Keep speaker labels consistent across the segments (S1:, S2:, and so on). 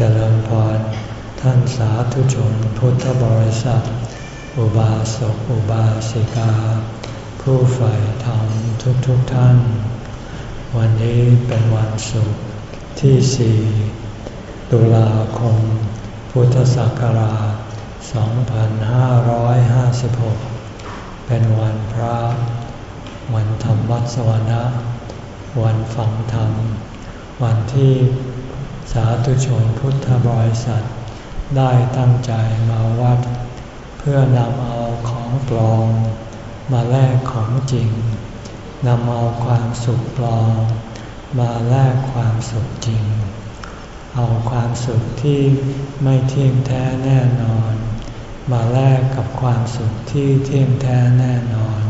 S1: เจริญพรท่านสาธุชนพุทธบริษัท อุบาสกอุบาสิกา ผู้ใฝ่ธรรมทุกทุกท่าน วันนี้เป็นวันศุกร์ที่สี่ตุลาคม พุทธศักราช 2556 เป็นวันพระ วันธรรมวัสวนะ วันฟังธรรม วันที่ สาธุชนพุทธบริษัท ได้ตั้งใจมาวัด เพื่อนำเอาของปลอมมาแลกของจริงนำเอาความสุขปลอมมาแลกความสุขจริง เอาความสุขที่ไม่เที่ยงแท้แน่นอน มาแลกกับความสุขที่เที่ยงแท้แน่นอน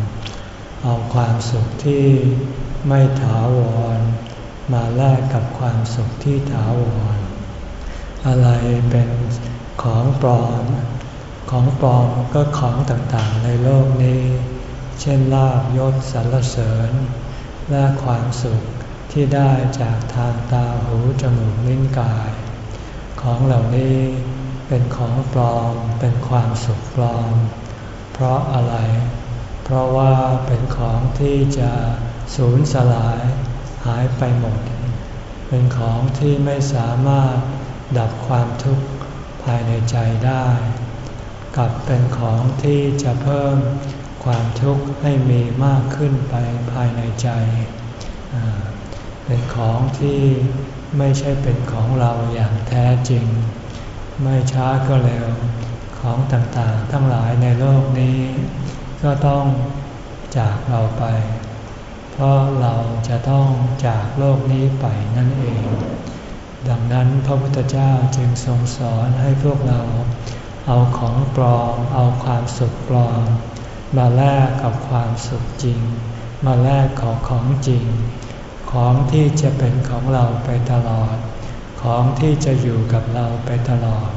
S1: เอาความสุขที่ไม่ถาวร มาแลกกับความสุขที่ถาวร อะไรเป็นของปลอม ของปลอมก็ของต่างๆในโลกนี้ เช่นลาบยศสรรเสริญ และความสุขที่ได้จากทางตาหูจมูกลิ้นกาย ของเหล่านี้เป็นของปลอมเป็นความสุขปลอม เพราะอะไร เพราะว่าเป็นของที่จะสูญสลาย หายไปหมด เป็นของที่ไม่สามารถดับความทุกข์ภายในใจได้ กลับเป็นของที่จะเพิ่มความทุกข์ให้มีมากขึ้นไปภายในใจ เป็นของที่ไม่ใช่เป็นของเราอย่างแท้จริง ไม่ช้าก็เร็ว ของต่างๆ ทั้งหลายในโลกนี้ ก็ต้องจากเราไป เพราะเราจะต้องจากโลกนี้ไปนั่นเอง ดังนั้นพระพุทธเจ้าจึงทรงสอนให้พวกเราเอาของปลอมเอาความสุขปลอม มาแลกกับความสุขจริง มาแลกของของจริง ของที่จะเป็นของเราไปตลอด ของที่จะอยู่กับเราไปตลอด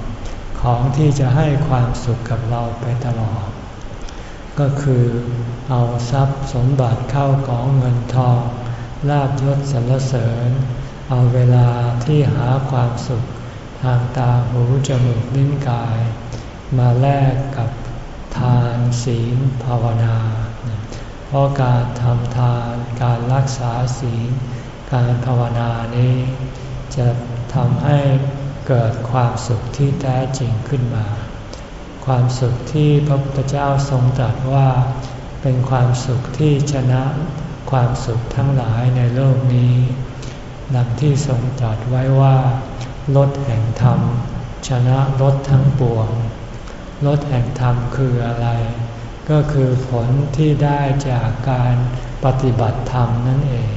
S1: ของที่จะให้ความสุขกับเราไปตลอด ก็คือเอาทรัพย์สมบัติเข้าของเงินทองลาบยศสรรเสริญ เอาเวลาที่หาความสุข ทางตาหูจมูกลิ้นกาย มาแลกกับทานศีลภาวนา เพราะการทำทานการรักษาศีล การภาวนานี้ จะทำให้เกิดความสุขที่แท้จริงขึ้นมา ความสุขที่พระพุทธเจ้าทรงตรัสว่า เป็นความสุขที่ชนะความสุขทั้งหลายในโลกนี้ดังที่ทรงตรัสไว้ว่าลดแห่งธรรม ชนะลดทั้งปวงลดแห่งธรรมคืออะไร ก็คือผลที่ได้จากการปฏิบัติธรรมนั่นเอง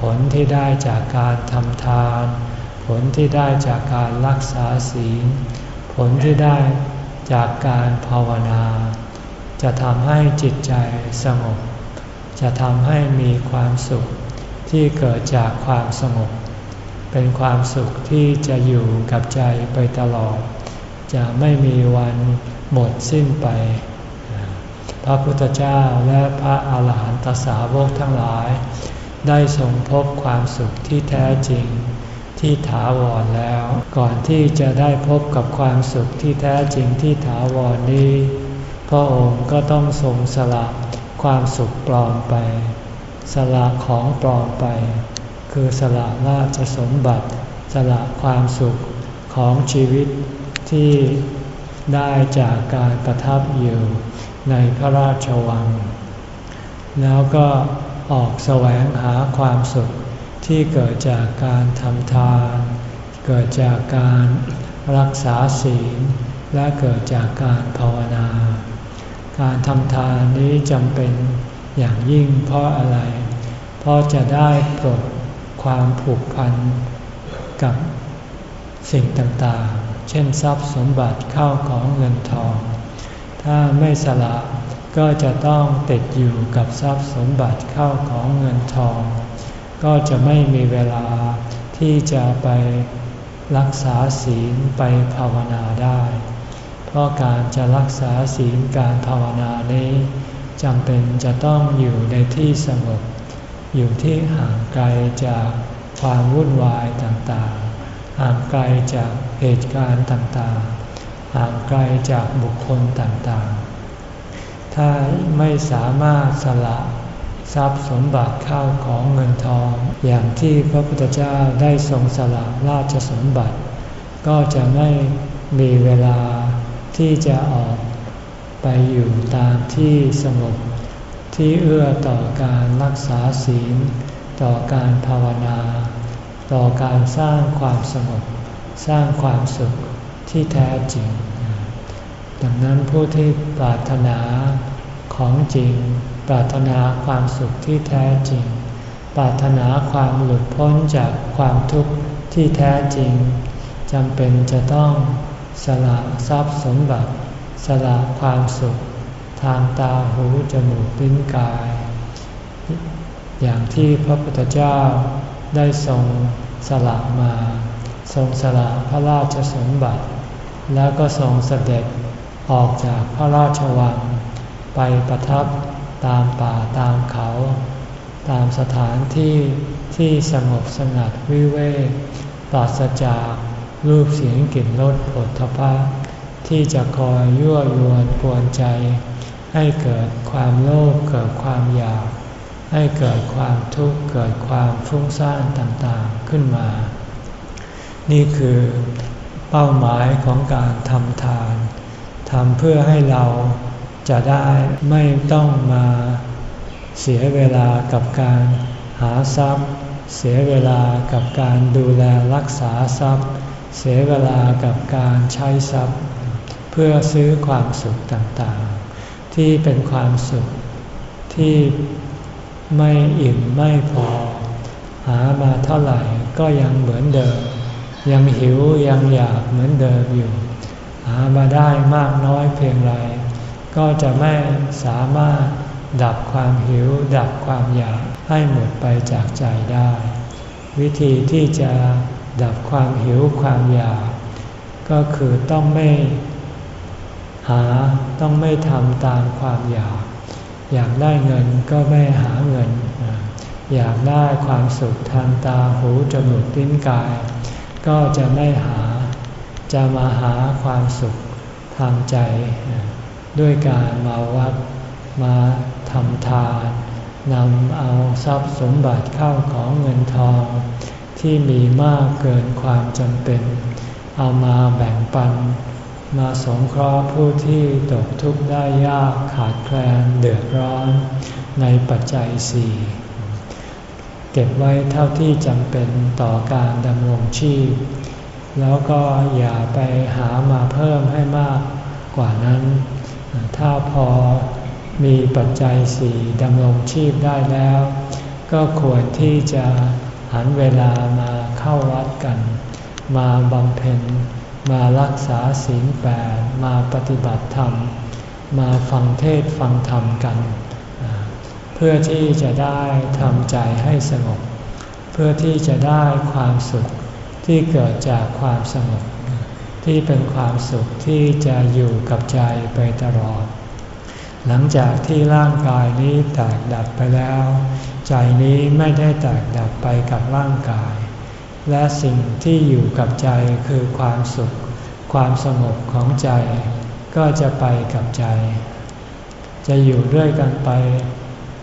S1: ผลที่ได้จากการทำทาน ผลที่ได้จากการรักษาศีล ผลที่ได้ จากการภาวนา จะทำให้จิตใจสงบ จะทำให้มีความสุขที่เกิดจากความสงบ เป็นความสุขที่จะอยู่กับใจไปตลอด จะไม่มีวันหมดสิ้นไป พระพุทธเจ้าและพระอาหารหันตสาวกทั้งหลาย ได้ทรงพบความสุขที่แท้จริง ที่ถาวรแล้ว ก่อนที่จะได้พบกับความสุขที่แท้จริงที่ถาวรนี้ พระองค์ก็ต้องทรงสละความสุขปลอมไป สละของปลอมไป คือสละราชสมบัติ สละความสุขของชีวิตที่ได้จากการประทับอยู่ในพระราชวัง แล้วก็ออกแสวงหาความสุข ที่เกิดจากการทำทาน เกิดจากการรักษาศีล และเกิดจากการภาวนา การทำทานนี้จำเป็นอย่างยิ่งเพราะอะไร เพราะจะได้ปลดความผูกพันกับสิ่งต่างๆ เช่นทรัพย์สมบัติเข้าของเงินทอง ถ้าไม่สละก็จะต้องติดอยู่กับทรัพย์สมบัติเข้าของเงินทอง ก็จะไม่มีเวลาที่จะไปรักษาศีลไปภาวนาได้ เพราะการจะรักษาศีลการภาวนานี้จำเป็นจะต้องอยู่ในที่สงบ อยู่ที่ห่างไกลจากความวุ่นวายต่างๆ ห่างไกลจากเหตุการณ์ต่างๆ ห่างไกลจากบุคคลต่างๆ ถ้าไม่สามารถสละ ทรัพย์สมบัติข้าวของเงินทอง อย่างที่พระพุทธเจ้าได้ทรงสละราชสมบัติ ก็จะไม่มีเวลาที่จะออกไปอยู่ตามที่สงบที่เอื้อต่อการรักษาศีล ต่อการภาวนา ต่อการสร้างความสงบ สร้างความสุขที่แท้จริง ดังนั้นผู้ที่ปรารถนาของจริง ปรารถนาความสุขที่แท้จริง ปรารถนาความหลุดพ้นจากความทุกข์ที่แท้จริงจำเป็นจะต้องสละทรัพย์สมบัติ สละความสุข ทางตาหูจมูกลิ้นกาย อย่างที่พระพุทธเจ้าได้ทรงสละมา ทรงสละพระราชสมบัติ แล้วก็ทรงเสด็จออกจากพระราชวัง ไปประทับ ตามป่าตามเขา ตามสถานที่ที่สงบสงัดวิเวกปราศจากรูปเสียงกลิ่นรสผลทพะที่จะคอยยั่วยวนกวนใจ ให้เกิดความโลภเกิดความอยาก ให้เกิดความทุกข์เกิดความฟุ้งซ่านต่างๆขึ้นมา นี่คือเป้าหมายของการทำทานทำเพื่อให้เรา จะได้ไม่ต้องมาเสียเวลากับการหาทรัพย์ เสียเวลากับการดูแลรักษาทรัพย์ เสียเวลากับการใช้ทรัพย์ เพื่อซื้อความสุขต่างๆ ที่เป็นความสุขที่ไม่อิ่มไม่พอ หามาเท่าไหร่ก็ยังเหมือนเดิม ยังหิวยังอยากเหมือนเดิมอยู่ หามาได้มากน้อยเพียงไร ก็จะไม่สามารถดับความหิว ดับความอยากให้หมดไปจากใจได้ วิธีที่จะดับความหิวความอยาก ก็คือต้องไม่หาต้องไม่ทำตามความอยาก อยากได้เงินก็ไม่หาเงิน อยากได้ความสุขทางตาหูจมูกลิ้นกาย ก็จะไม่หาจะมาหาความสุขทางใจ ด้วยการมาวัดมาทำทานนำเอาทรัพย์สมบัติเข้าของเงินทอง ที่มีมากเกินความจำเป็น เอามาแบ่งปัน มาสงเคราะห์ผู้ที่ตกทุกข์ได้ยากขาดแคลนเดือดร้อนในปัจจัยสี่เก็บไว้เท่าที่จำเป็นต่อการดำรงชีพ แล้วก็อย่าไปหามาเพิ่มให้มากกว่านั้น ถ้าพอมีปัจจัยสี่ดำรงชีพได้แล้ว ก็ควรที่จะหันเวลามาเข้าวัดกัน มาบำเพ็ญ มารักษาศีลแปดมาปฏิบัติธรรม มาฟังเทศฟังธรรมกัน เพื่อที่จะได้ทำใจให้สงบ เพื่อที่จะได้ความสุขที่เกิดจากความสงบ ที่เป็นความสุขที่จะอยู่กับใจไปตลอด หลังจากที่ร่างกายนี้แตกดับไปแล้ว ใจนี้ไม่ได้แตกดับไปกับร่างกาย และสิ่งที่อยู่กับใจคือความสุข ความสงบของใจ ก็จะไปกับใจ จะอยู่ด้วยกันไป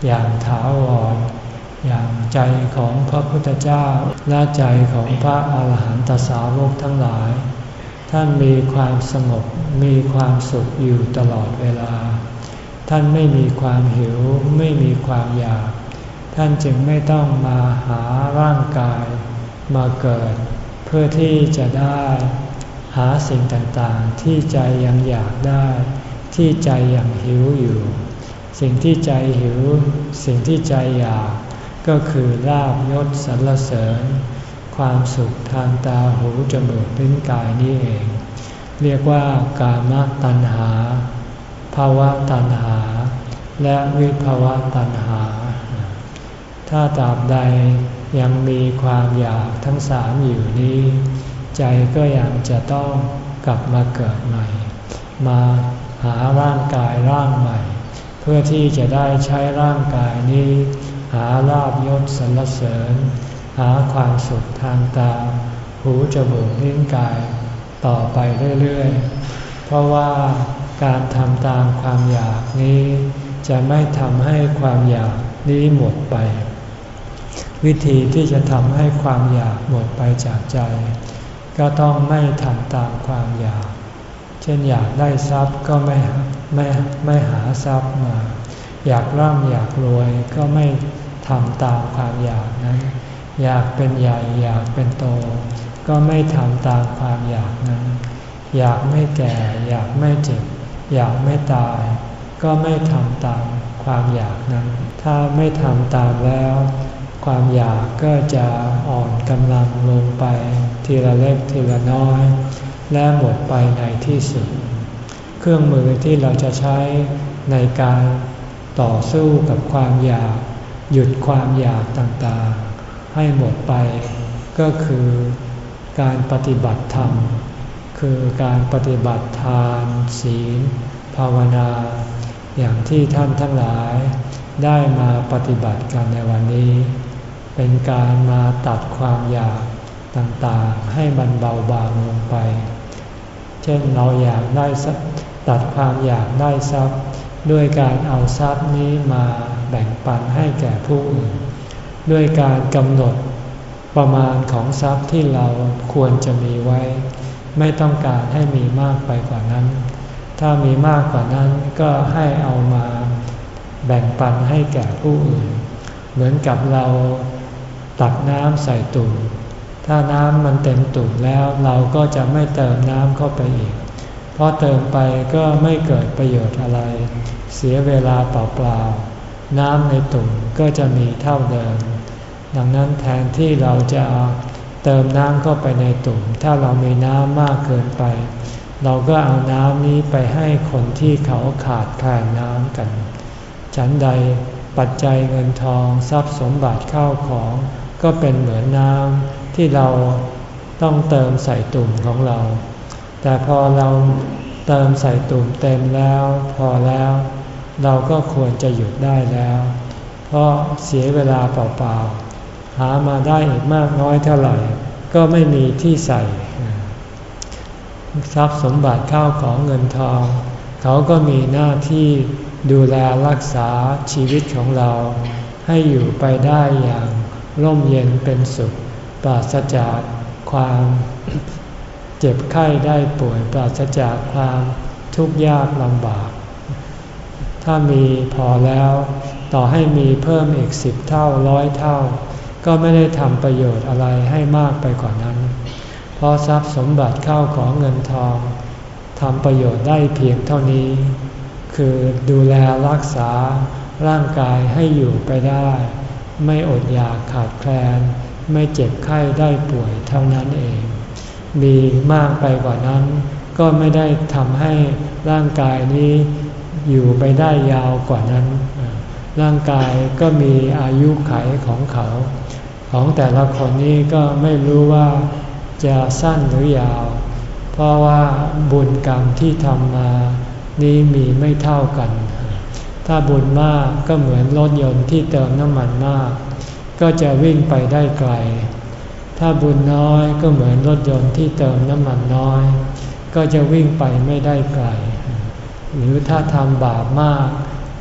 S1: อย่างถาวรอย่างใจของพระพุทธเจ้าและใจของพระอาหารหันตสาวกทั้งหลาย ท่านมีความสงบมีความสุขอยู่ตลอดเวลา ท่านไม่มีความหิวไม่มีความอยาก ท่านจึงไม่ต้องมาหาร่างกายมาเกิด เพื่อที่จะได้หาสิ่งต่างๆ ที่ใจยังอยากได้ ที่ใจยังหิวอยู่ สิ่งที่ใจหิว สิ่งที่ใจอยาก ก็คือลาบยศสรรเสริญ ความสุขทางตาหูจมูกลิ้นกายนี่เอง เรียกว่ากามตัณหาภาวะตัณหา และวิภาวะตัณหา ถ้าตราบใดยังมีความอยากทั้งสามอยู่นี้ ใจก็ยังจะต้องกลับมาเกิดใหม่ มาหาร่างกายร่างใหม่ เพื่อที่จะได้ใช้ร่างกายนี้ หาลาบยศสรรเสริญ หาความสุขทางตา หูจมูกลิ้นกาย ต่อไปเรื่อยๆ เพราะว่าการทำตามความอยากนี้ จะไม่ทำให้ความอยากนี้หมดไป วิธีที่จะทำให้ความอยากหมดไปจากใจ ก็ต้องไม่ทำตามความอยาก เช่นอยากได้ทรัพย์ก็ไม่ไม่ไม่หาทรัพย์มา อยากร่ำอยากรวยก็ไม่ทำตามความอยากนั้น อยากเป็นใหญ่อยากเป็นโต ก็ไม่ทำตามความอยากนั้น อยากไม่แก่ อยากไม่เจ็บ อยากไม่ตาย ก็ไม่ทำตามความอยากนั้น ถ้าไม่ทำตามแล้ว ความอยากก็จะอ่อนกำลังลงไป ทีละเล็กทีละน้อย และหมดไปในที่สุด เครื่องมือที่เราจะใช้ในการต่อสู้กับความอยาก หยุดความอยากต่างๆ ให้หมดไป ก็คือการปฏิบัติธรรม คือการปฏิบัติทาน ศีล ภาวนา อย่างที่ท่านทั้งหลายได้มาปฏิบัติกันในวันนี้ เป็นการมาตัดความอยากต่างๆ ให้มันเบาบางลงไป เช่นเราอยากได้ตัดความอยากได้ทรัพย์ ด้วยการเอาทรัพย์นี้มาแบ่งปันให้แก่ผู้อื่น ด้วยการกำหนดประมาณของทรัพย์ที่เราควรจะมีไว้ ไม่ต้องการให้มีมากไปกว่านั้น ถ้ามีมากกว่านั้นก็ให้เอามาแบ่งปันให้แก่ผู้อื่น เหมือนกับเราตักน้ำใส่ตุ่มถ้าน้ำมันเต็มตุ่มแล้วเราก็จะไม่เติมน้ำเข้าไปอีก เพราะเติมไปก็ไม่เกิดประโยชน์อะไร เสียเวลาเปล่าๆ น้ำในตุ่มก็จะมีเท่าเดิม ดังนั้นแทนที่เราจะเติมน้ำเข้าไปในตุ่ม ถ้าเรามีน้ำมากเกินไป เราก็เอาน้ำนี้ไปให้คนที่เขาขาดแคลนน้ำกัน ฉันใดปัจจัยเงินทองทรัพย์สมบัติเข้าของ ก็เป็นเหมือนน้ำที่เราต้องเติมใส่ตุ่มของเรา แต่พอเราเติมใส่ตุ่มเต็มแล้ว พอแล้ว เราก็ควรจะหยุดได้แล้ว เพราะเสียเวลาเปล่าๆ หามาได้อีกมากน้อยเท่าไหร่ ก็ไม่มีที่ใส่ ทรัพย์สมบัติข้าวของเงินทอง เขาก็มีหน้าที่ดูแลรักษาชีวิตของเรา ให้อยู่ไปได้อย่างร่มเย็นเป็นสุข ปราศจากความเจ็บไข้ได้ป่วยปราศจากความทุกข์ยากลำบาก ถ้ามีพอแล้ว ต่อให้มีเพิ่มอีกสิบเท่าร้อยเท่า ก็ไม่ได้ทำประโยชน์อะไรให้มากไปกว่านั้น เพราะทรัพย์สมบัติเข้าของเงินทองทำประโยชน์ได้เพียงเท่านี้ คือดูแลรักษาร่างกายให้อยู่ไปได้ ไม่อดอยากขาดแคลน ไม่เจ็บไข้ได้ป่วยเท่านั้นเอง มีมากไปกว่านั้น ก็ไม่ได้ทำให้ร่างกายนี้ อยู่ไปได้ยาวกว่านั้น ร่างกายก็มีอายุไขของเขา ของแต่ละคนนี้ก็ไม่รู้ว่าจะสั้นหรือยาว เพราะว่าบุญกรรมที่ทำมานี้มีไม่เท่ากัน ถ้าบุญมากก็เหมือนรถยนต์ที่เติมน้ำมันมาก ก็จะวิ่งไปได้ไกล ถ้าบุญน้อยก็เหมือนรถยนต์ที่เติมน้ำมันน้อย ก็จะวิ่งไปไม่ได้ไกล หรือถ้าทำบาปมาก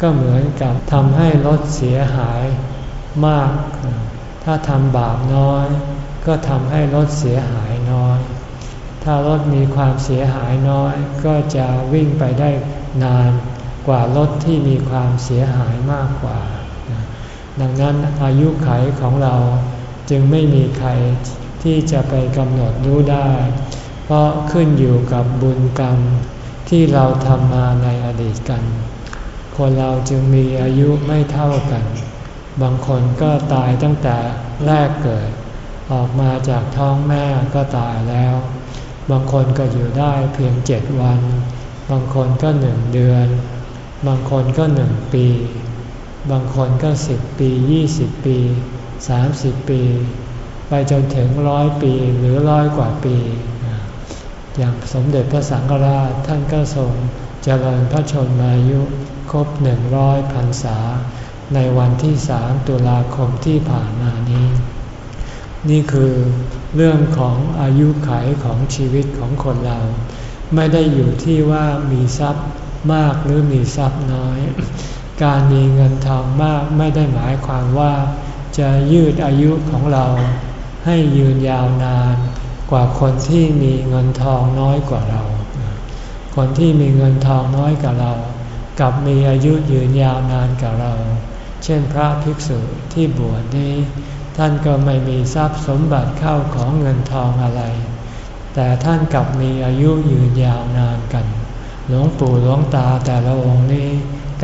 S1: ก็เหมือนกับทำให้รถเสียหายมาก ถ้าทำบาปน้อย ก็ทำให้รถเสียหายน้อย ถ้ารถมีความเสียหายน้อย ก็จะวิ่งไปได้นานกว่ารถที่มีความเสียหายมากกว่า ดังนั้นอายุไขของเราจึงไม่มีใครที่จะไปกำหนดรู้ได้ เพราะขึ้นอยู่กับบุญกรรม ที่เราทำมาในอดีตกัน คนเราจึงมีอายุไม่เท่ากัน บางคนก็ตายตั้งแต่แรกเกิด ออกมาจากท้องแม่ก็ตายแล้ว บางคนก็อยู่ได้เพียงเจ็ดวัน บางคนก็หนึ่งเดือน บางคนก็หนึ่งปี บางคนก็สิบปียี่สิบปีสามสิบปี ไปจนถึงร้อยปีหรือร้อยกว่าปี อย่างสมเด็จพระสังฆราชท่านก็ทรงเจริญพระชนมายุครบหนึ่งร้อยพรรษา ในวันที่สามตุลาคมที่ผ่านมานี้ นี่คือเรื่องของอายุขัยของชีวิตของคนเรา ไม่ได้อยู่ที่ว่ามีทรัพย์มากหรือมีทรัพย์น้อย การมีเงินทองมากไม่ได้หมายความว่า จะยืดอายุของเราให้ยืนยาวนาน กว่าคนที่มีเงินทองน้อยกว่าเรา คนที่มีเงินทองน้อยกว่าเรา กับมีอายุยืนยาวนานกว่าเรา เช่นพระภิกษุที่บวชนี้ ท่านก็ไม่มีทรัพย์สมบัติเข้าของเงินทองอะไร แต่ท่านกับมีอายุยืนยาวนานกัน หลวงปู่หลวงตาแต่ละองค์นี้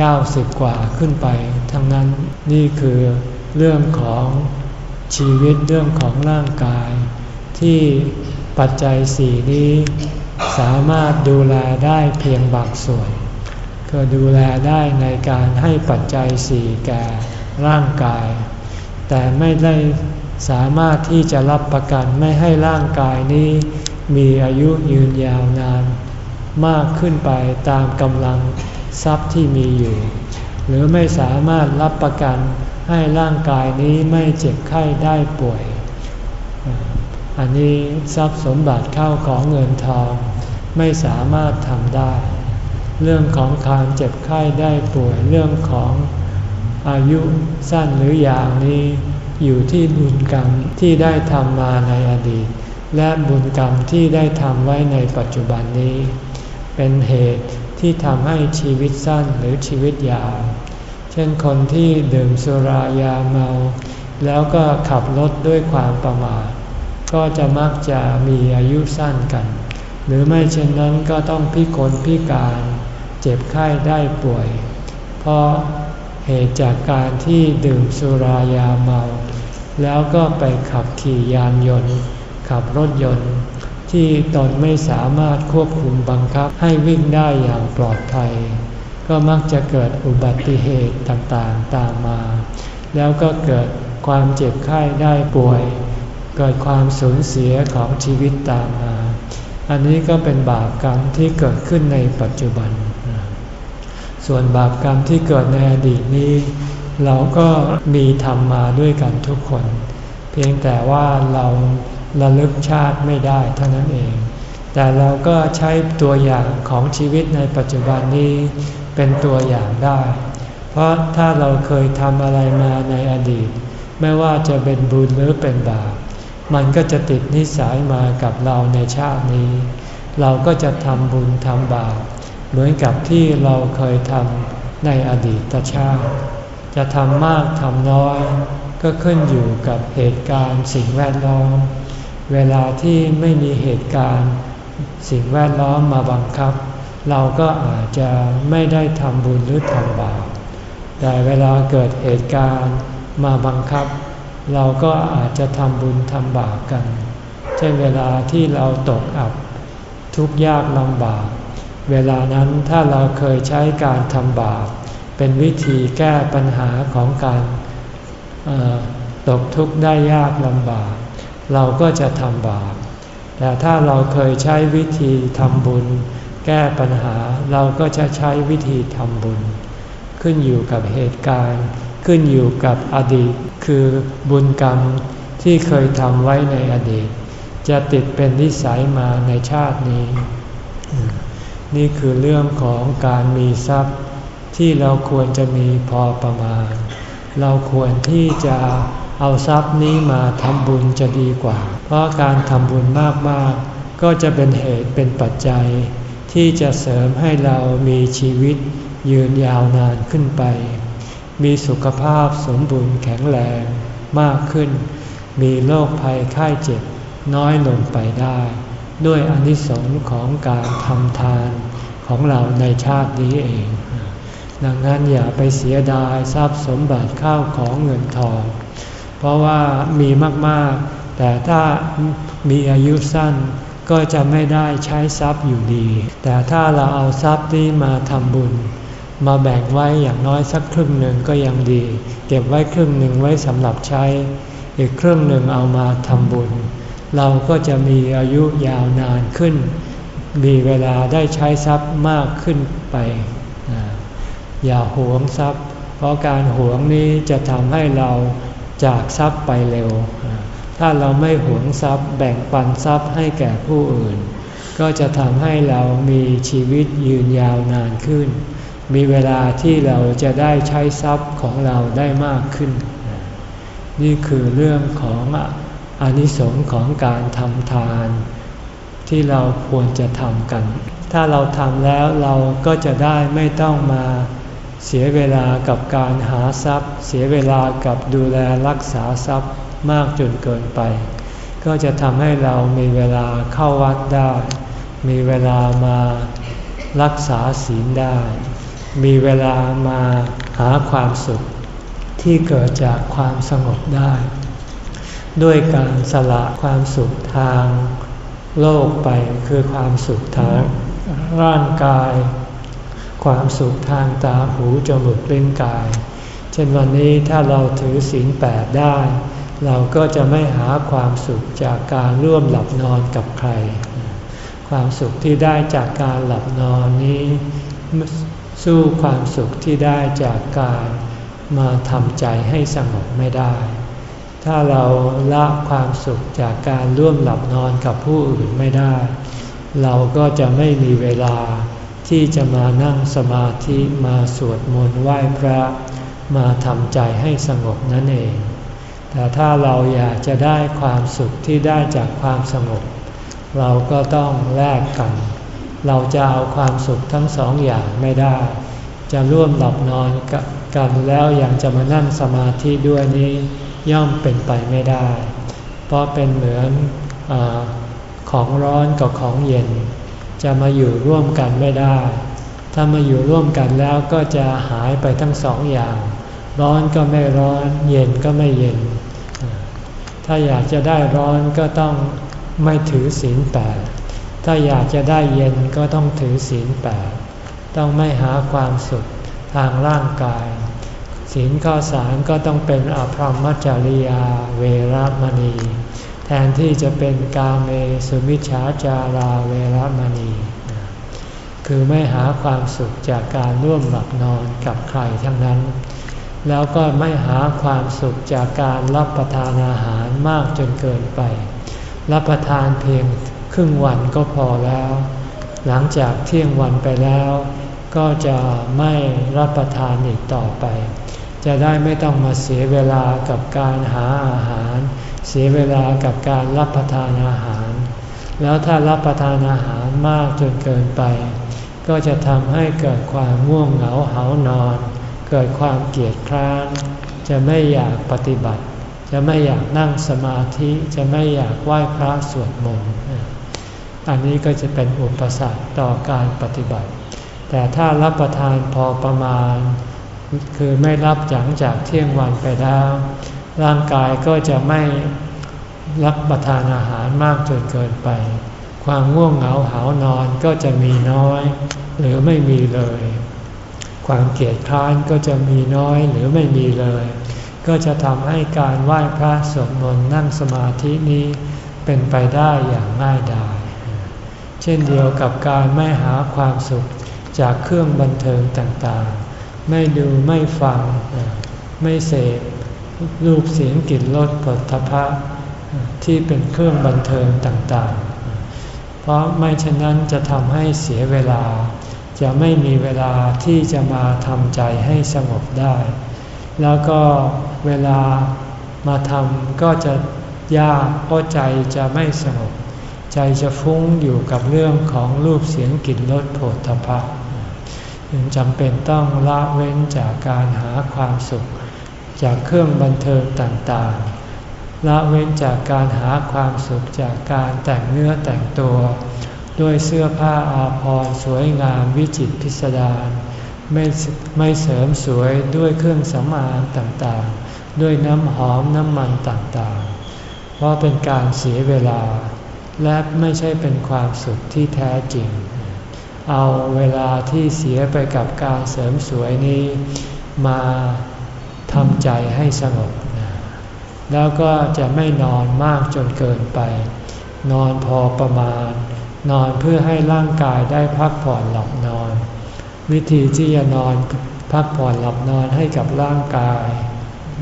S1: 90 กว่าขึ้นไป ทั้งนั้นนี่คือเรื่องของชีวิตเรื่องของร่างกาย ที่ปัจจัยสี่นี้ สามารถดูแลได้เพียงบางส่วน ก็ดูแลได้ในการให้ปัจจัยสี่แก่ร่างกาย แต่ไม่ได้สามารถที่จะรับประกันไม่ให้ร่างกายนี้ มีอายุยืนยาวนาน มากขึ้นไปตามกำลังทรัพย์ที่มีอยู่ หรือไม่สามารถรับประกันให้ร่างกายนี้ไม่เจ็บไข้ได้ป่วย อันนี้ทรัพย์สมบัติเข้าของเงินทองไม่สามารถทำได้ เรื่องของการเจ็บไข้ได้ป่วยเรื่องของอายุสั้นหรือยาวนี้ อยู่ที่บุญกรรมที่ได้ทำมาในอดีต และบุญกรรมที่ได้ทำไว้ในปัจจุบันนี้ เป็นเหตุที่ทำให้ชีวิตสั้นหรือชีวิตยาว เช่นคนที่ดื่มสุรายาเมา แล้วก็ขับรถด้วยความประมาท ก็จะมักจะมีอายุสั้นกัน หรือไม่เช่นนั้นก็ต้องพิกลพิการเจ็บไข้ได้ป่วย เพราะเหตุจากการที่ดื่มสุรายาเมา แล้วก็ไปขับขี่ยานยนต์ ขับรถยนต์ ที่ตนไม่สามารถควบคุมบังคับให้วิ่งได้อย่างปลอดภัย ก็มักจะเกิดอุบัติเหตุต่างๆตามมา แล้วก็เกิดความเจ็บไข้ได้ป่วย กิดความสูญเสียของชีวิตตามมา อันนี้ก็เป็นบาปกรรมที่เกิดขึ้นในปัจจุบัน ส่วนบาปกรรมที่เกิดในอดีตนี้ เราก็มีทำมาด้วยกันทุกคน เพียงแต่ว่าเราระลึกชาติไม่ได้เท่านั้นเอง แต่เราก็ใช้ตัวอย่างของชีวิตในปัจจุบันนี้เป็นตัวอย่างได้ เพราะถ้าเราเคยทำอะไรมาในอดีต ไม่ว่าจะเป็นบุญหรือเป็นบาป มันก็จะติดนิสัยมากับเราในชาตินี้ เราก็จะทำบุญทำบาปเหมือนกับที่เราเคยทำในอดีตชาติ จะทำมากทำน้อย ก็ขึ้นอยู่กับเหตุการณ์สิ่งแวดล้อม เวลาที่ไม่มีเหตุการณ์ สิ่งแวดล้อมมาบังคับ เราก็อาจจะไม่ได้ทำบุญหรือทำบาปแต่เวลาเกิดเหตุการณ์มาบังคับ เราก็อาจจะทำบุญทำบาปกัน เช่นเวลาที่เราตกอับ ทุกยากลำบาก เวลานั้นถ้าเราเคยใช้การทำบาปเป็นวิธีแก้ปัญหาของการตกทุกข์ได้ยากลำบาก เราก็จะทำบาป แต่ถ้าเราเคยใช้วิธีทำบุญ แก้ปัญหาเราก็จะใช้วิธีทำบุญ ขึ้นอยู่กับเหตุการณ์ ขึ้นอยู่กับอดีต คือบุญกรรมที่เคยทำไว้ในอดีต จะติดเป็นนิสัยมาในชาตินี้ นี่คือเรื่องของการมีทรัพย์ ที่เราควรจะมีพอประมาณ เราควรที่จะเอาทรัพย์นี้มาทำบุญจะดีกว่า เพราะการทำบุญมากๆ ก็จะเป็นเหตุเป็นปัจจัย ที่จะเสริมให้เรามีชีวิตยืนยาวนานขึ้นไป มีสุขภาพสมบูรณ์แข็งแรงมากขึ้น มีโรคภัยไข้เจ็บน้อยลงไปได้ ด้วยอนิสงส์ของการทำทานของเราในชาตินี้เอง ดังนั้นอย่าไปเสียดายทรัพย์สมบัติข้าวของเงินทอง เพราะว่ามีมากๆ แต่ถ้ามีอายุสั้นก็จะไม่ได้ใช้ทรัพย์อยู่ดี แต่ถ้าเราเอาทรัพย์นี้มาทำบุญ มาแบ่งไว้อย่างน้อยสักครึ่งหนึ่งก็ยังดี เก็บไว้ครึ่งหนึ่งไว้สำหรับใช้ อีกครึ่งหนึ่งเอามาทำบุญ เราก็จะมีอายุยาวนานขึ้น มีเวลาได้ใช้ทรัพย์มากขึ้นไป อย่าหวงทรัพย์ เพราะการหวงนี้จะทำให้เราจากทรัพย์ไปเร็ว ถ้าเราไม่หวงทรัพย์แบ่งปันทรัพย์ให้แก่ผู้อื่น ก็จะทำให้เรามีชีวิตยืนยาวนานขึ้น มีเวลาที่เราจะได้ใช้ทรัพย์ของเราได้มากขึ้น นี่คือเรื่องของอานิสงส์ของการทำทาน ที่เราควรจะทำกัน ถ้าเราทำแล้วเราก็จะได้ไม่ต้องมาเสียเวลากับการหาทรัพย์ เสียเวลากับดูแลรักษาทรัพย์มากจนเกินไป ก็จะทำให้เรามีเวลาเข้าวัดได้ มีเวลามารักษาศีลได้ มีเวลามาหาความสุขที่เกิดจากความสงบได้ ด้วยการสละความสุขทางโลกไปคือความสุขทางร่างกาย ความสุขทางตาหูจมูกลิ้นกาย เช่นวันนี้ถ้าเราถือศีลแปดได้ เราก็จะไม่หาความสุขจากการร่วมหลับนอนกับใคร ความสุขที่ได้จากการหลับนอนนี้ สู้ความสุขที่ได้จากการมาทำใจให้สงบไม่ได้ ถ้าเราละความสุขจากการร่วมหลับนอนกับผู้อื่นไม่ได้ เราก็จะไม่มีเวลาที่จะมานั่งสมาธิมาสวดมนต์ไหว้พระ มาทำใจให้สงบนั่นเอง แต่ถ้าเราอยากจะได้ความสุขที่ได้จากความสงบ เราก็ต้องแลกกัน เราจะเอาความสุขทั้งสองอย่างไม่ได้ จะร่วมหลับนอนกันแล้วยังจะมานั่งสมาธิด้วยนี้ย่อมเป็นไปไม่ได้ เพราะเป็นเหมือนอของร้อนกับของเย็น จะมาอยู่ร่วมกันไม่ได้ ถ้ามาอยู่ร่วมกันแล้วก็จะหายไปทั้งสองอย่าง ร้อนก็ไม่ร้อน เย็นก็ไม่เย็น ถ้าอยากจะได้ร้อนก็ต้องไม่ถือศีลแปดถ้าอยากจะได้เย็นก็ต้องถือศีลแปด ต้องไม่หาความสุขทางร่างกาย ศีลข้อสามก็ต้องเป็นอภรรมจริยาเวรมณี แทนที่จะเป็นกาเมสุมิชฌาจาราเวรมณี คือไม่หาความสุขจากการร่วมหลับนอนกับใครทั้งนั้น แล้วก็ไม่หาความสุขจากการรับประทานอาหารมากจนเกินไป รับประทานเพียงครึ่งวันก็พอแล้ว หลังจากเที่ยงวันไปแล้ว ก็จะไม่รับประทานอีกต่อไป จะได้ไม่ต้องมาเสียเวลากับการหาอาหาร เสียเวลากับการรับประทานอาหาร แล้วถ้ารับประทานอาหารมากจนเกินไป ก็จะทำให้เกิดความง่วงเหงาเหานอน เกิดความเกลียดคร้านจะไม่อยากปฏิบัติ จะไม่อยากนั่งสมาธิจะไม่อยากไหว้พระสวดมนต์ อันนี้ก็จะเป็นอุปสรรคต่อการปฏิบัติ แต่ถ้ารับประทานพอประมาณ คือไม่รับหลังจากเที่ยงวันไปแล้ว ร่างกายก็จะไม่รับประทานอาหารมากจนเกินไป ความง่วงเหงาหานอนก็จะมีน้อย หรือไม่มีเลย ความเกียดคร้านก็จะมีน้อยหรือไม่มีเลย ก็จะทำให้การไหว้พระสวดมนต์นั่งสมาธินี้เป็นไปได้อย่างง่ายดาย เช่นเดียวกับการไม่หาความสุขจากเครื่องบันเทิงต่างๆ ไม่ดูไม่ฟัง ไม่เสพรูปเสียงกลิ่นรสผลทพะที่เป็นเครื่องบันเทิงต่างๆ เพราะไม่เช่นนั้นจะทำให้เสียเวลา จะไม่มีเวลาที่จะมาทำใจให้สงบได้ แล้วก็เวลามาทำก็จะยากเพราะใจจะไม่สงบ ใจจะฟุ้งอยู่กับเรื่องของรูปเสียงกลิ่นรสโผฏฐพะจึงจำเป็นต้องละเว้นจากการหาความสุข จากเครื่องบันเทิงต่างๆ ละเว้นจากการหาความสุขจากการแต่งเนื้อแต่งตัว ด้วยเสื้อผ้าอาภรณ์สวยงามวิจิตพิสดารไม่ไม่เสริมสวยด้วยเครื่องสำอางต่างๆ ด้วยน้ำหอมน้ำมันต่างๆ เพราะเป็นการเสียเวลา และไม่ใช่เป็นความสุขที่แท้จริง เอาเวลาที่เสียไปกับการเสริมสวยนี้มาทำใจให้สงบแล้วก็จะไม่นอนมากจนเกินไป นอนพอประมาณ นอนเพื่อให้ร่างกายได้พักผ่อนหลับนอน วิธีที่จะนอนพักผ่อนหลับนอนให้กับร่างกาย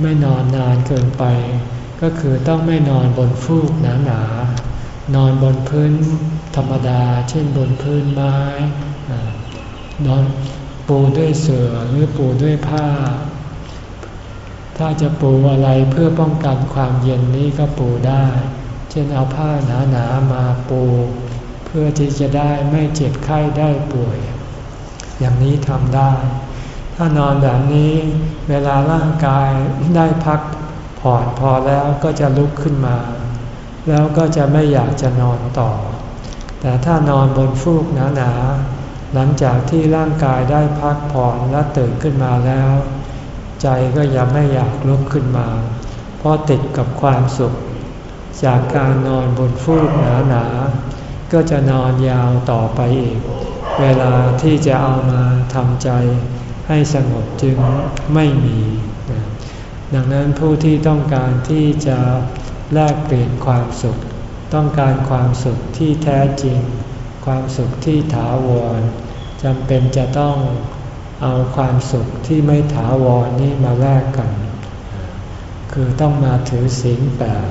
S1: ไม่นอนนานเกินไป ก็คือต้องไม่นอนบนฟูกหนาๆ นอนบนพื้นธรรมดา เช่นบนพื้นไม้นอนปูด้วยเสื่อหรือปูด้วยผ้า ถ้าจะปูอะไรเพื่อป้องกันความเย็นนี้ก็ปูได้ เช่นเอาผ้าหนาๆมาปู เพื่อที่จะได้ไม่เจ็บไข้ได้ป่วย อย่างนี้ทำได้ ถ้านอนแบบนี้เวลาร่างกายได้พักผ่อนพอแล้วก็จะลุกขึ้นมา แล้วก็จะไม่อยากจะนอนต่อ แต่ถ้านอนบนฟูกหนาๆ หลังจากที่ร่างกายได้พักผ่อนและตื่นขึ้นมาแล้ว ใจก็ยังไม่อยากลุกขึ้นมา เพราะติดกับความสุข จากการนอนบนฟูกหนาๆ ก็จะนอนยาวต่อไปอีก เวลาที่จะเอามาทำใจให้สงบจึงไม่มี ดังนั้นผู้ที่ต้องการที่จะ แลกเปลี่ยนความสุข ต้องการความสุขที่แท้จริง ความสุขที่ถาวรจำเป็นจะต้องเอาความสุขที่ไม่ถาวรนี้มาแลกกัน คือต้องมาถือศีลแปด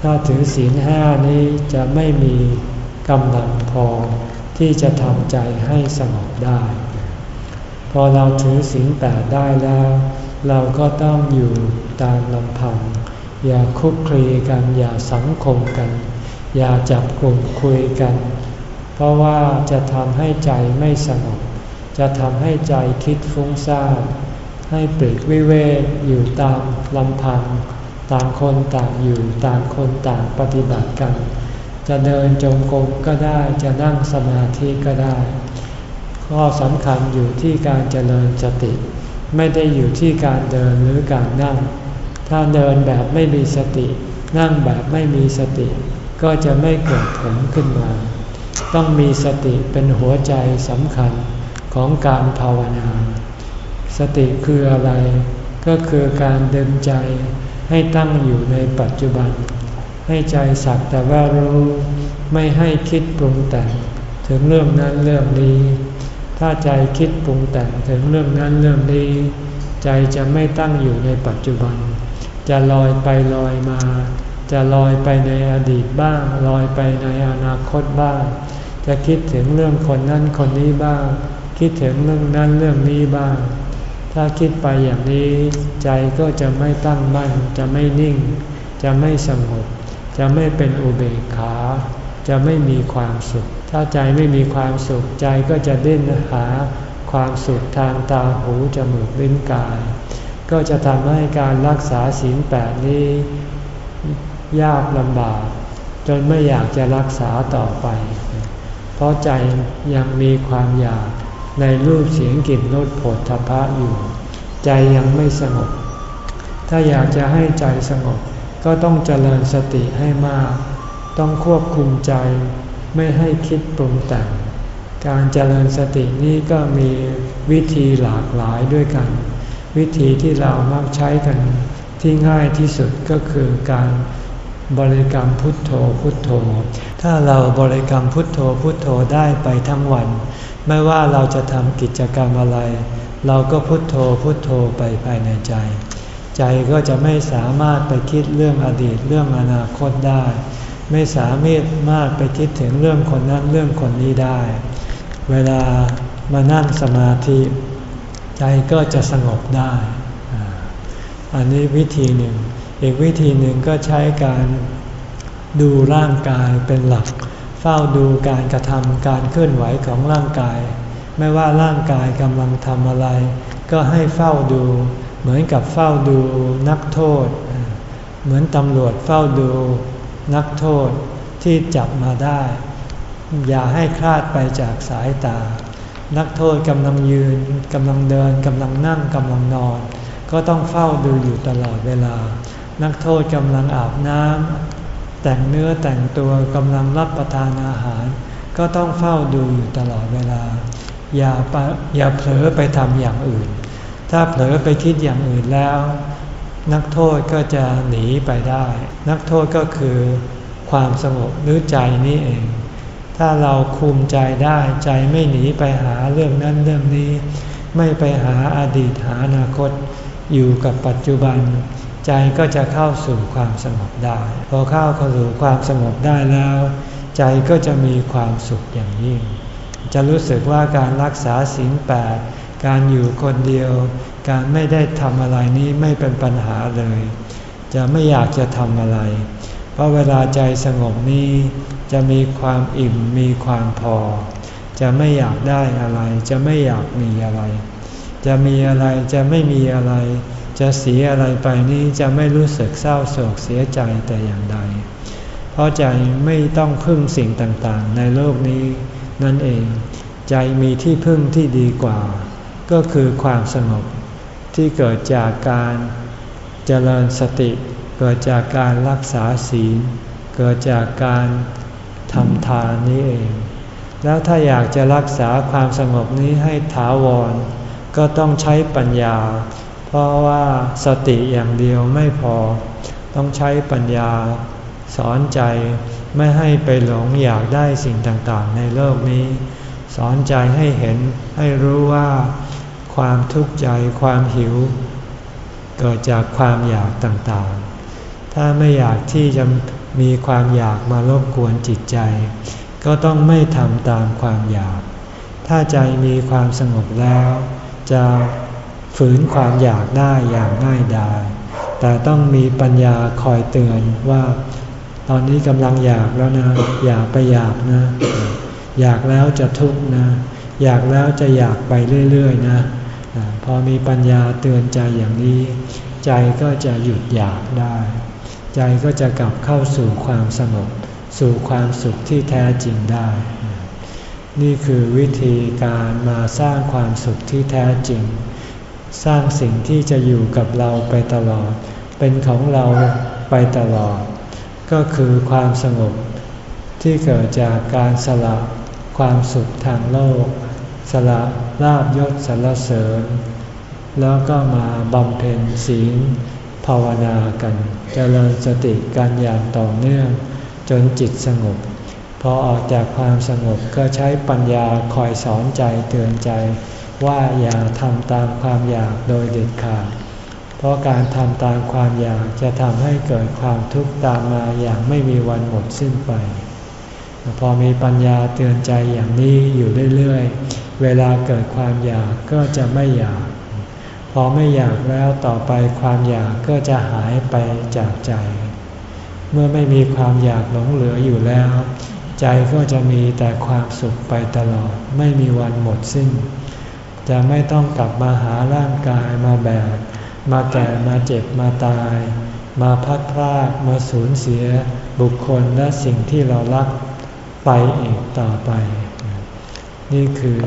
S1: ถ้าถือศีลห้านี้จะไม่มีกำลังพอที่จะทำใจให้สงบได้ พอเราถือศีลแปดได้แล้ว เราก็ต้องอยู่ตามลำพัง อย่าคุกคลีกัน อย่าสังคมกัน อย่าจับกลุ่มคุยกัน เพราะว่าจะทำให้ใจไม่สงบจะทำให้ใจคิดฟุ้งซ่านให้ปลีกวิเวกอยู่ตามลำพัง ต่างคนต่างอยู่ต่างคนต่างปฏิบัติกัน จะเดินจงกรมก็ได้จะนั่งสมาธิก็ได้ ข้อสำคัญอยู่ที่การเจริญสติ ไม่ได้อยู่ที่การเดินหรือการนั่ง ถ้าเดินแบบไม่มีสติ นั่งแบบไม่มีสติ ก็จะไม่เกิดผลขึ้นมา ต้องมีสติเป็นหัวใจสำคัญของการภาวนา สติคืออะไร ก็คือการดึงใจให้ตั้งอยู่ในปัจจุบัน ให้ใจสักแต่ว่ารู้ ไม่ให้คิดปรุงแต่งถึงเรื่องนั้นเรื่องนี้ ถ้าใจคิดปรุงแต่งถึงเรื่องนั้นเรื่องนี้ ใจจะไม่ตั้งอยู่ในปัจจุบัน จะลอยไปลอยมา จะลอยไปในอดีตบ้าง ลอยไปในอนาคตบ้าง จะคิดถึงเรื่องคนนั้นคนนี้บ้าง คิดถึงเรื่องนั้นเรื่องนี้บ้าง ถ้าคิดไปอย่างนี้ใจก็จะไม่ตั้งมั่น จะไม่นิ่ง จะไม่สงบ จะไม่เป็นอุเบกขา จะไม่มีความสุข ถ้าใจไม่มีความสุขใจก็จะเดินหาความสุขทางตาหูจมูกลิ้นกาย ก็จะทำให้การรักษาศีลแปดนี้ยากลำบาก จนไม่อยากจะรักษาต่อไป เพราะใจยังมีความอยากในรูปเสียงกลิ่นรสผลทพะอยู่ ใจยังไม่สงบ ถ้าอยากจะให้ใจสงบ ก็ต้องเจริญสติให้มาก ต้องควบคุมใจไม่ให้คิดปรุงแต่ง การเจริญสตินี้ก็มีวิธีหลากหลายด้วยกัน วิธีที่เรามักใช้กันที่ง่ายที่สุดก็คือการบริกรรมพุทโธพุทโธ ถ้าเราบริกรรมพุทโธพุทโธได้ไปทั้งวัน ไม่ว่าเราจะทำกิจกรรมอะไร เราก็พุทโธพุทโธไปภายในใจ ใจก็จะไม่สามารถไปคิดเรื่องอดีตเรื่องอนาคตได้ ไม่สามารถมากไปคิดถึงเรื่องคนนั้นเรื่องคนนี้ได้ เวลามานั่งสมาธิ ใจก็จะสงบได้ อันนี้วิธีหนึ่ง อีกวิธีหนึ่งก็ใช้การดูร่างกายเป็นหลัก เฝ้าดูการกระทำการเคลื่อนไหวของร่างกาย ไม่ว่าร่างกายกำลังทำอะไร ก็ให้เฝ้าดู เหมือนกับเฝ้าดูนักโทษ เหมือนตำรวจเฝ้าดูนักโทษที่จับมาได้ อย่าให้คลาดไปจากสายตา นักโทษกำลังยืนกำลังเดินกำลังนั่งกำลังนอน ก็ต้องเฝ้าดูอยู่ตลอดเวลา นักโทษกำลังอาบน้ำแต่งเนื้อแต่งตัวกำลังรับประทานอาหาร ก็ต้องเฝ้าดูอยู่ตลอดเวลา อย่าอย่าเผลอไปทำอย่างอื่น ถ้าเผลอไปคิดอย่างอื่นแล้ว นักโทษก็จะหนีไปได้ นักโทษก็คือความสงบหรือใจนี่เอง ถ้าเราคุมใจได้ใจไม่หนีไปหาเรื่องนั้นเรื่องนี้ ไม่ไปหาอาดีตหาอนาคต อยู่กับปัจจุบัน ใจก็จะเข้าสู่ความสงบได้ พอเข้าสู่ความสงบได้แล้ว ใจก็จะมีความสุขอย่างยิ่ง จะรู้สึกว่าการรักษาศีลแปดการอยู่คนเดียว การไม่ได้ทำอะไรนี้ไม่เป็นปัญหาเลย จะไม่อยากจะทำอะไร เพราะเวลาใจสงบนี้จะมีความอิ่มมีความพอ จะไม่อยากได้อะไร จะไม่อยากมีอะไร จะมีอะไรจะไม่มีอะไร จะเสียอะไรไปนี้จะไม่รู้สึกเศร้าโศกเสียใจแต่อย่างใด เพราะใจไม่ต้องพึ่งสิ่งต่างๆ ในโลกนี้นั่นเอง ใจมีที่พึ่งที่ดีกว่า ก็คือความสงบที่เกิดจากการเจริญสติ เกิดจากการรักษาศีล เกิดจากการทำทานนี้เอง แล้วถ้าอยากจะรักษาความสงบนี้ให้ถาวร ก็ต้องใช้ปัญญา เพราะว่าสติอย่างเดียวไม่พอ ต้องใช้ปัญญาสอนใจไม่ให้ไปหลงอยากได้สิ่งต่างๆ ในโลกนี้ สอนใจให้เห็นให้รู้ว่าความทุกข์ใจความหิว เกิดจากความอยากต่างๆ ถ้าไม่อยากที่จะมีความอยากมารบกวนจิตใจ ก็ต้องไม่ทำตามความอยาก ถ้าใจมีความสงบแล้ว จะฝืนความอยากได้อย่างง่ายดายแต่ต้องมีปัญญาคอยเตือนว่า ตอนนี้กำลังอยากแล้วนะ อยากไปอยากนะ อยากแล้วจะทุกข์นะ อยากแล้วจะอยากไปเรื่อยๆนะ พอมีปัญญาเตือนใจอย่างนี้ ใจก็จะหยุดอยากได้ ใจก็จะกลับเข้าสู่ความสงบ สู่ความสุขที่แท้จริงได้ นี่คือวิธีการมาสร้างความสุขที่แท้จริง สร้างสิ่งที่จะอยู่กับเราไปตลอด เป็นของเราไปตลอด ก็คือความสงบที่เกิดจากการสละความสุขทางโลก สละลาบยศสรรเสริญ แล้วก็มาบำเพ็ญศีล ภาวนากันจเจริญสติกันอย่างต่อเนื่อง จนจิตสงบ พอออกจากความสงบก็ใช้ปัญญาคอยสอนใจเตือนใจ ว่าอย่าทำตามความอยากโดยเด็ดขาด เพราะการทำตามความอยากจะทำให้เกิดความทุกข์ตามมาอย่างไม่มีวันหมดสิ้นไป พอมีปัญญาเตือนใจอย่างนี้อยู่เรื่อยๆ เวลาเกิดความอยากก็จะไม่อยาก พอไม่อยากแล้วต่อไปความอยากก็จะหายไปจากใจ เมื่อไม่มีความอยากหลงเหลืออยู่แล้ว ใจก็จะมีแต่ความสุขไปตลอด ไม่มีวันหมดสิ้น จะไม่ต้องกลับมาหาร่างกายมาแบกมาแก่มาเจ็บมาตาย มาพัดพลาดมาสูญเสียบุคคลและสิ่งที่เรารักไปอีกต่อไป นี่คือ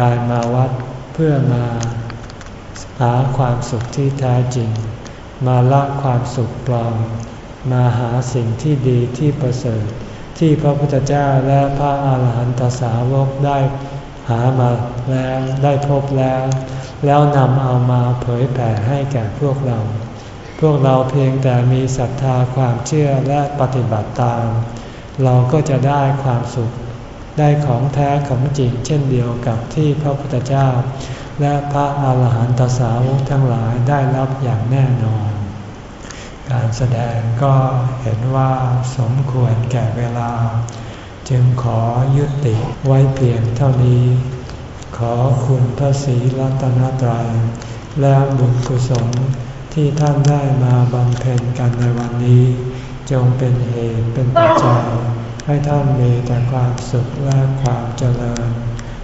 S1: การมาวัดเพื่อมา หาความสุขที่แท้จริง มาละความสุขปลอม มาหาสิ่งที่ดีที่ประเสริฐ ที่พระพุทธเจ้าและพระอาหารหันตสาวกได้หามาแล้วได้พบแล้ว แล้วนำเอามาเผยแผ่ให้แก่พวกเรา พวกเราเพียงแต่มีศรัทธาความเชื่อและปฏิบัติตาม เราก็จะได้ความสุข ได้ของแท้ของจริงเช่นเดียวกับที่พระพุทธเจ้า และพระอาหารหันตสาวกทั้งหลายได้รับอย่างแน่นอน การแสดงก็เห็นว่าสมควรแก่เวลา จึงขอยุติไว้เพียงเท่านี้ ขอคุณพระศรีรัตนตรัย และบุญกุศลที่ท่านได้มาบำเพ็ญกันในวันนี้ จงเป็นเหตุเป็นปัจจัยให้ท่านมีแต่ความสุขและความเจริญ